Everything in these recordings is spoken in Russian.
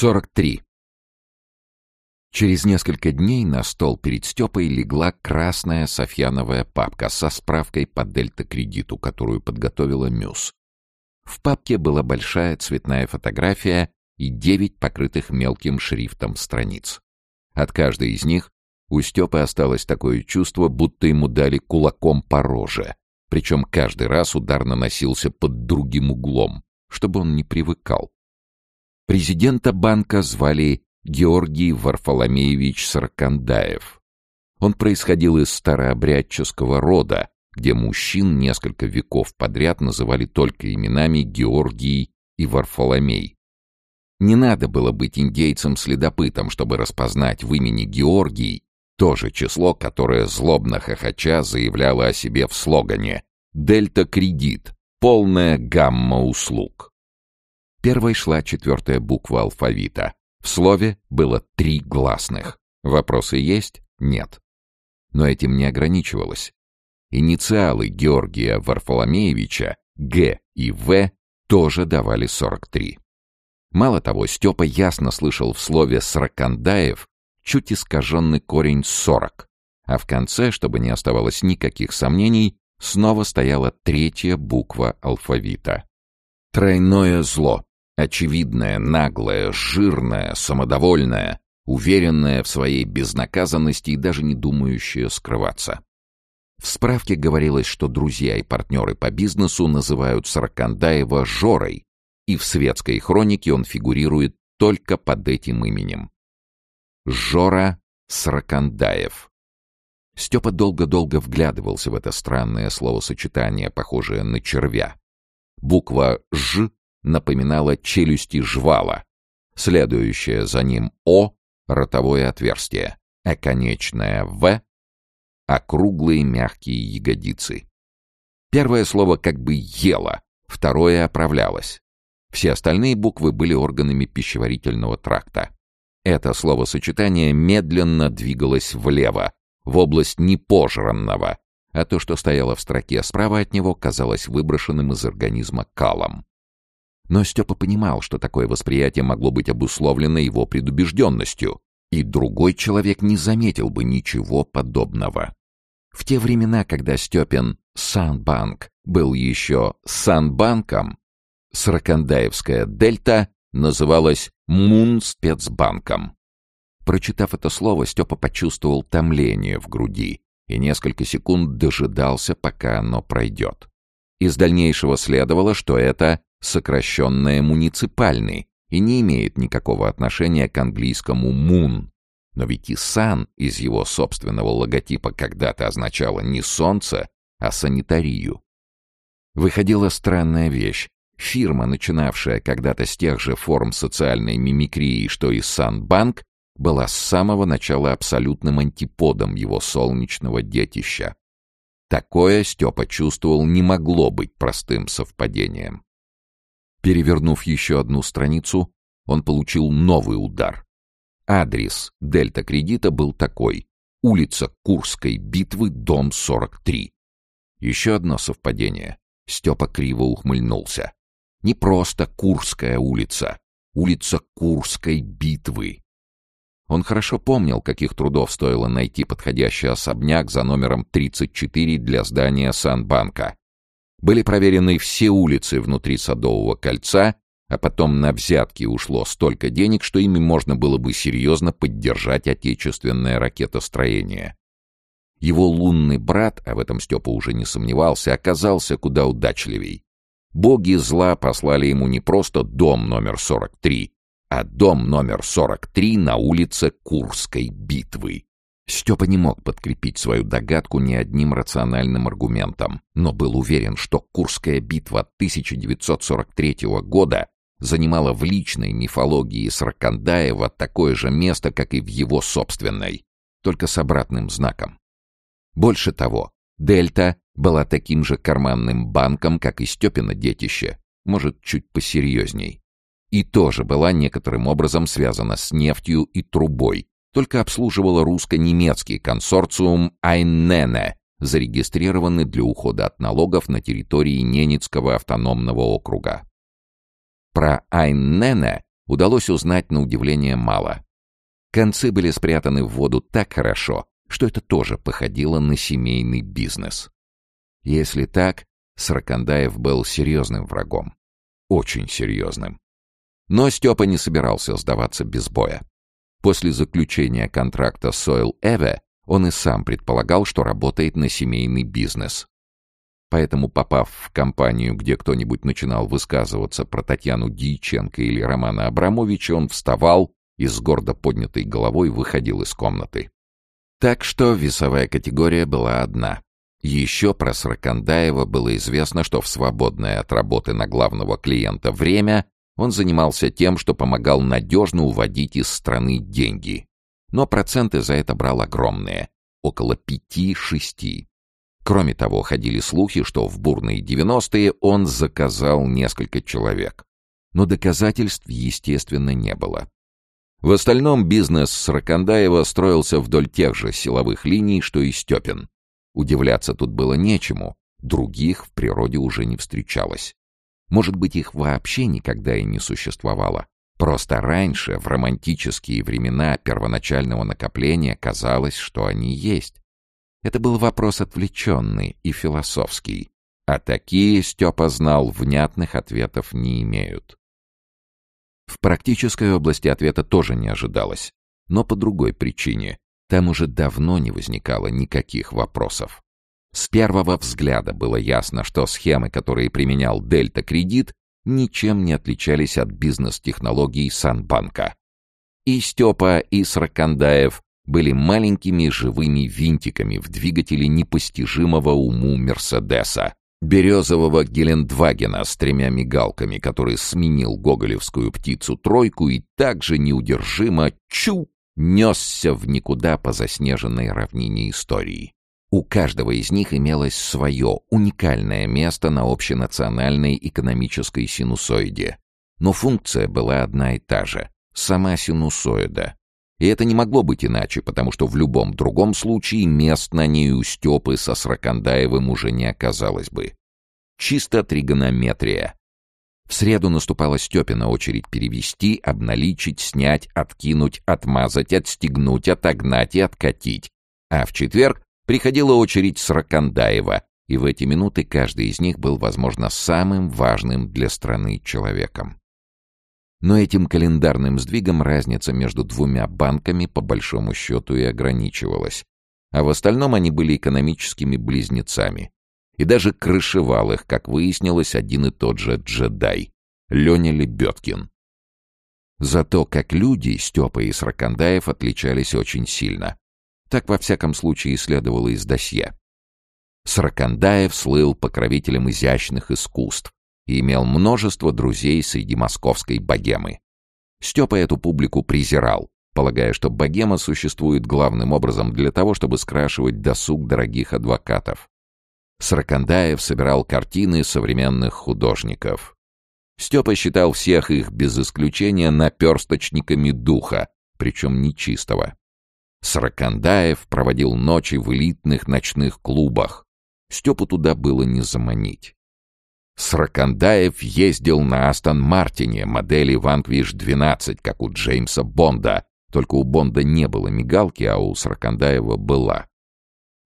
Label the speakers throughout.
Speaker 1: 43. Через несколько дней на стол перед Степой легла красная софьяновая папка со справкой по дельта-кредиту, которую подготовила Мюс. В папке была большая цветная фотография и девять покрытых мелким шрифтом страниц. От каждой из них у Степы осталось такое чувство, будто ему дали кулаком по роже, причем каждый раз удар наносился под другим углом, чтобы он не привыкал. Президента банка звали Георгий Варфоломеевич Саркандаев. Он происходил из старообрядческого рода, где мужчин несколько веков подряд называли только именами Георгий и Варфоломей. Не надо было быть индейцем-следопытом, чтобы распознать в имени Георгий то же число, которое злобно хохоча заявляло о себе в слогане «Дельта-кредит. Полная гамма услуг». Первой шла четвертая буква алфавита. В слове было три гласных. Вопросы есть? Нет. Но этим не ограничивалось. Инициалы Георгия Варфоломеевича, Г и В, тоже давали 43. Мало того, Степа ясно слышал в слове «сракандаев» чуть искаженный корень «сорок», а в конце, чтобы не оставалось никаких сомнений, снова стояла третья буква алфавита. Тройное зло. Очевидное, наглое, жирное, самодовольное, уверенное в своей безнаказанности и даже не думающее скрываться. В справке говорилось, что друзья и партнеры по бизнесу называют Саракандаева Жорой, и в светской хронике он фигурирует только под этим именем. Жора Саракандаев. Степа долго-долго вглядывался в это странное словосочетание, похожее на червя. Буква «Ж» напоминала челюсти жвала. Следующее за ним «О» — ротовое отверстие, а «В» — округлые мягкие ягодицы. Первое слово как бы «ело», второе оправлялось. Все остальные буквы были органами пищеварительного тракта. Это словосочетание медленно двигалось влево, в область непожранного, а то, что стояло в строке справа от него, казалось выброшенным из организма калом. Но Степа понимал, что такое восприятие могло быть обусловлено его предубежденностью, и другой человек не заметил бы ничего подобного. В те времена, когда Степин Санбанк был еще Санбанком, Саракандаевская дельта называлась Мун спецбанком. Прочитав это слово, Степа почувствовал томление в груди и несколько секунд дожидался, пока оно пройдет. Из дальнейшего следовало, что это сокращенное муниципальный и не имеет никакого отношения к английскому «мун». Но ведь и «сан» из его собственного логотипа когда-то означало не солнце, а санитарию. Выходила странная вещь. Фирма, начинавшая когда-то с тех же форм социальной мимикрии, что и Санбанк, была с самого начала абсолютным антиподом его солнечного детища. Такое Степа чувствовал не могло быть простым совпадением. Перевернув еще одну страницу, он получил новый удар. Адрес Дельта Кредита был такой. Улица Курской битвы, дом 43. Еще одно совпадение. Степа криво ухмыльнулся. Не просто Курская улица. Улица Курской битвы. Он хорошо помнил, каких трудов стоило найти подходящий особняк за номером 34 для здания Санбанка. Были проверены все улицы внутри Садового кольца, а потом на взятки ушло столько денег, что ими можно было бы серьезно поддержать отечественное ракетостроение. Его лунный брат, а в этом Степа уже не сомневался, оказался куда удачливей. Боги зла послали ему не просто дом номер 43, а дом номер 43 на улице Курской битвы. Степа не мог подкрепить свою догадку ни одним рациональным аргументом, но был уверен, что Курская битва 1943 года занимала в личной мифологии Сракандаева такое же место, как и в его собственной, только с обратным знаком. Больше того, Дельта была таким же карманным банком, как и Степина детище, может, чуть посерьезней. И тоже была некоторым образом связана с нефтью и трубой, только обслуживала русско-немецкий консорциум Айннене, зарегистрированный для ухода от налогов на территории Ненецкого автономного округа. Про Айннене удалось узнать на удивление мало. Концы были спрятаны в воду так хорошо, что это тоже походило на семейный бизнес. Если так, Сракандаев был серьезным врагом. Очень серьезным. Но Степа не собирался сдаваться без боя. После заключения контракта Soil Эве он и сам предполагал, что работает на семейный бизнес. Поэтому, попав в компанию, где кто-нибудь начинал высказываться про Татьяну Дьяченко или Романа Абрамовича, он вставал и с гордо поднятой головой выходил из комнаты. Так что весовая категория была одна. Еще про Сракандаева было известно, что в свободное от работы на главного клиента время он занимался тем, что помогал надежно уводить из страны деньги. Но проценты за это брал огромные — около пяти-шести. Кроме того, ходили слухи, что в бурные девяностые он заказал несколько человек. Но доказательств, естественно, не было. В остальном бизнес Сракандаева строился вдоль тех же силовых линий, что и Степин. Удивляться тут было нечему, других в природе уже не встречалось. Может быть, их вообще никогда и не существовало. Просто раньше, в романтические времена первоначального накопления, казалось, что они есть. Это был вопрос отвлеченный и философский, а такие, Степа знал, внятных ответов не имеют. В практической области ответа тоже не ожидалось, но по другой причине. Там уже давно не возникало никаких вопросов. С первого взгляда было ясно, что схемы, которые применял Дельта Кредит, ничем не отличались от бизнес-технологий Санбанка. И Степа, и Сракандаев были маленькими живыми винтиками в двигателе непостижимого уму Мерседеса, березового Гелендвагена с тремя мигалками, который сменил гоголевскую птицу-тройку и также неудержимо чу несся в никуда по заснеженной равнине истории. У каждого из них имелось свое уникальное место на общенациональной экономической синусоиде. Но функция была одна и та же — сама синусоида. И это не могло быть иначе, потому что в любом другом случае мест на ней у Степы со Сракандаевым уже не оказалось бы. Чисто тригонометрия. В среду наступала Степина очередь перевести, обналичить, снять, откинуть, отмазать, отстегнуть, отогнать и откатить. А в четверг приходила очередь Сракандаева, и в эти минуты каждый из них был, возможно, самым важным для страны человеком. Но этим календарным сдвигом разница между двумя банками по большому счету и ограничивалась. А в остальном они были экономическими близнецами. И даже крышевал их, как выяснилось, один и тот же джедай — Леня Лебедкин. Зато как люди Степа и Сракандаев отличались очень сильно. Так, во всяком случае, следовало из досье. Сракандаев слыл покровителем изящных искусств, и имел множество друзей среди московской богемы. Степа эту публику презирал, полагая, что богема существует главным образом для того, чтобы скрашивать досуг дорогих адвокатов. Сракандаев собирал картины современных художников. Степа считал всех их без исключения наперсточниками духа, причем нечистого. Сракандаев проводил ночи в элитных ночных клубах. Степу туда было не заманить. Сракандаев ездил на Астон Мартине модели Vanquish 12, как у Джеймса Бонда, только у Бонда не было мигалки, а у Сракандаева была.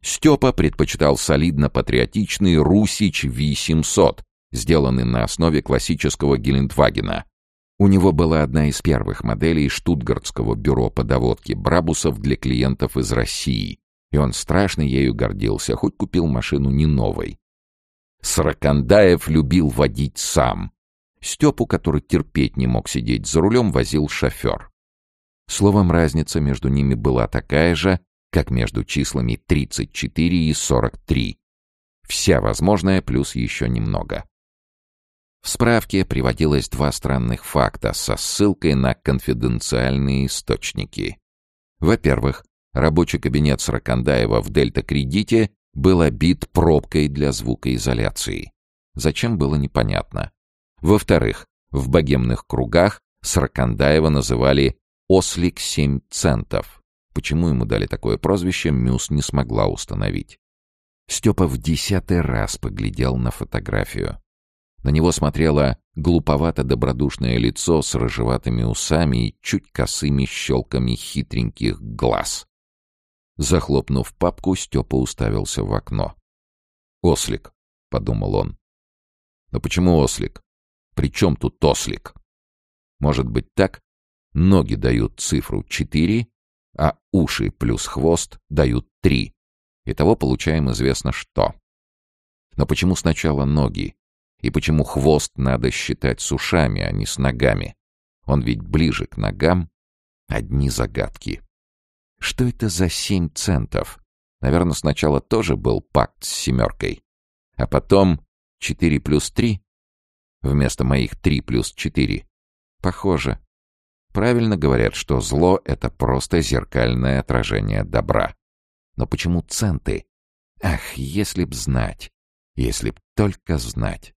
Speaker 1: Степа предпочитал солидно-патриотичный Русич V700, сделанный на основе классического Гелендвагена. У него была одна из первых моделей штутгартского бюро по доводке Брабусов для клиентов из России, и он страшно ею гордился, хоть купил машину не новой. Сракандаев любил водить сам. Степу, который терпеть не мог сидеть за рулем, возил шофер. Словом, разница между ними была такая же, как между числами 34 и 43. Вся возможная плюс еще немного. В справке приводилось два странных факта со ссылкой на конфиденциальные источники. Во-первых, рабочий кабинет Сракандаева в Дельта-кредите был обит пробкой для звукоизоляции. Зачем было непонятно. Во-вторых, в богемных кругах Сракандаева называли «Ослик семь центов». Почему ему дали такое прозвище, Мюс не смогла установить. Степа в десятый раз поглядел на фотографию. На него смотрело глуповато-добродушное лицо с рыжеватыми усами и чуть косыми щелками хитреньких глаз. Захлопнув папку, Степа уставился в окно. «Ослик», — подумал он. «Но почему ослик? При чем тут ослик? Может быть так? Ноги дают цифру четыре, а уши плюс хвост дают три. Итого получаем известно что. Но почему сначала ноги? И почему хвост надо считать с ушами, а не с ногами? Он ведь ближе к ногам. Одни загадки. Что это за семь центов? Наверное, сначала тоже был пакт с семеркой. А потом четыре плюс три? Вместо моих три плюс четыре. Похоже. Правильно говорят, что зло — это просто зеркальное отражение добра. Но почему центы? Ах, если б знать. Если б только знать.